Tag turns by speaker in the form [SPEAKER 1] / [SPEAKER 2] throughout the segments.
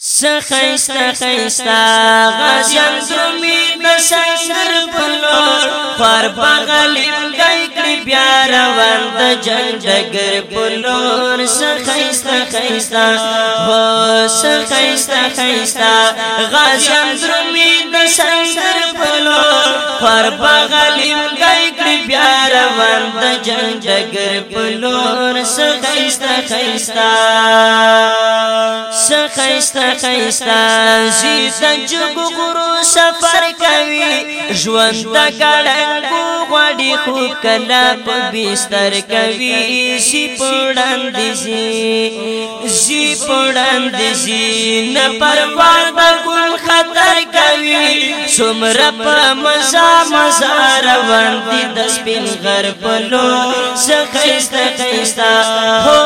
[SPEAKER 1] سخیستا خیستا غازیان زمی بسندر پلور خوار بغلیم دائی کلی بیار واند جنگ دگر پلور سخیستا خیستا ہو سخیستا خیستا غازیان زمی بسندر پلور خوار بغلیم دائی کلی بیار واند جنگ دگر پلور سخیستا خیستا څه خيستا خيستا زی تجب غرو سفر کوي ژوند د ګړنګو غړي خو کلا په بستر کوي شي پړان دي زی پړان دي زی نه پروا د ګل خطر کوي څومره په مزه مزه روان دي د سپین غر په لو څه خيستا خيستا هو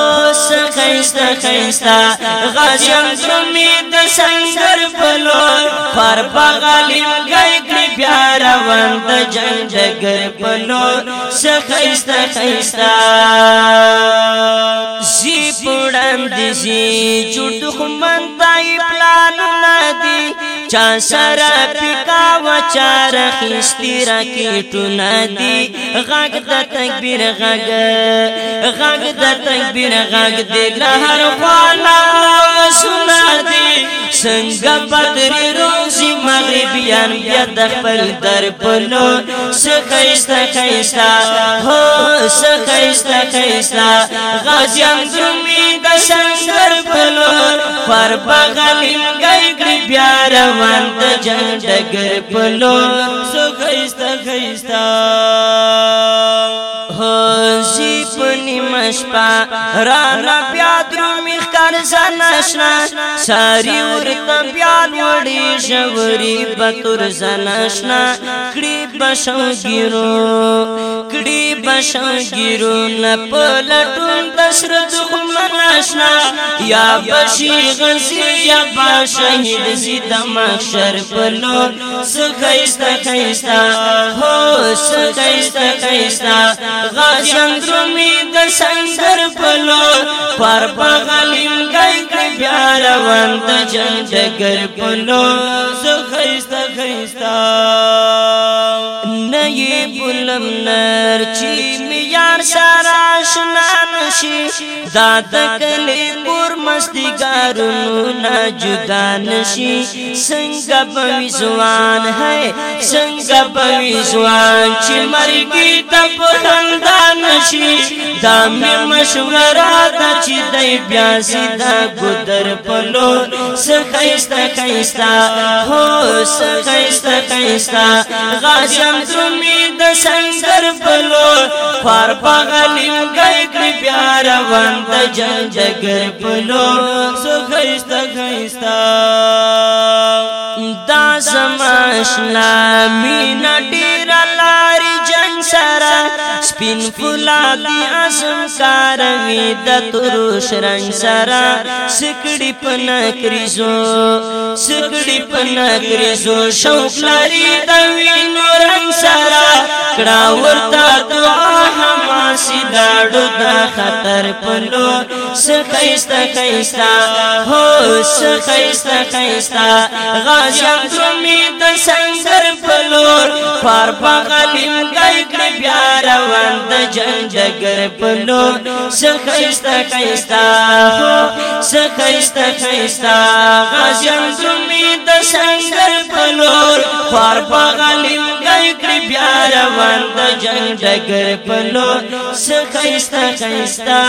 [SPEAKER 1] څه خیستا خیستا غازیم درمی د سنگر پلور پر بغالیم گئی کلی پیارا وند جنگ جگر پلور سخیستا خیستا زی پڑن دیزی چوٹو خمن تائی پلانو نا دی چا سره پکا و چار خستی را کیټونه دی غږ د تکبیر غږ غږ د تکبیر غږ دی لهر خوالا سنا دی څنګه بدر رو یان بیا د خپل در پلو سخیستا خیستا هو سخیستا خیستا غازیان درومی د سنگر پلو پر بغلیم گئی گری بیا روان د جنگ ډګر پلو سخیستا خیستا هو شي پنی مشپا رانا بیا درو مخکار زنشنا ساری ورتا بیا وړي ژوري بتور زنشنا کړي بشو ګیرو کړي بشو ګیرو نه پلټون دشر دخم ناشنا یا بشي غزي یا با شهید زید محشر پلو سخیستا خیستا هو سخیستا خیستا غاشندر شومی د سنگر پلو پر بغلیم گئی که بیار وند جند گر پلو زو خیستا خیستا نئی بلم نرچی میار سارا شنا نشی داد کلی تارونو نه جدا نشي څنګه په ځوان هي څنګه په ځوان چې مرګي ته پوهنده نشي دا مې مشوره ده چې دای بیا سیدا ګدر پلو سخیستا خیستا هو سخیستا خیستا غاشم تمی د سنگر پلو فار پغلیم گئی کړی پیار وند جنجګر پلو خيستا خيستا دا زما شنا مينټي سپین فولادی اسم ساروی د تروش رنگ سرا سکڑی پنا کریزو سکڑی پنا کریزو شوق لري د وینو رنگ سرا کړه ورتا دعا هماسي داړو دا خطر پلو سخیستا خیستا هو سخیستا خیستا غاجم درمی سنگر پلور پار پغلیم گئی کړ بیا روان د جنگ جګر پلور سخیستا خیستا سخیستا خیستا غازیان درمی د سنگر پلور پار پغلیم گئی کړ بیا روان د جنگ جګر پلور سخیستا خیستا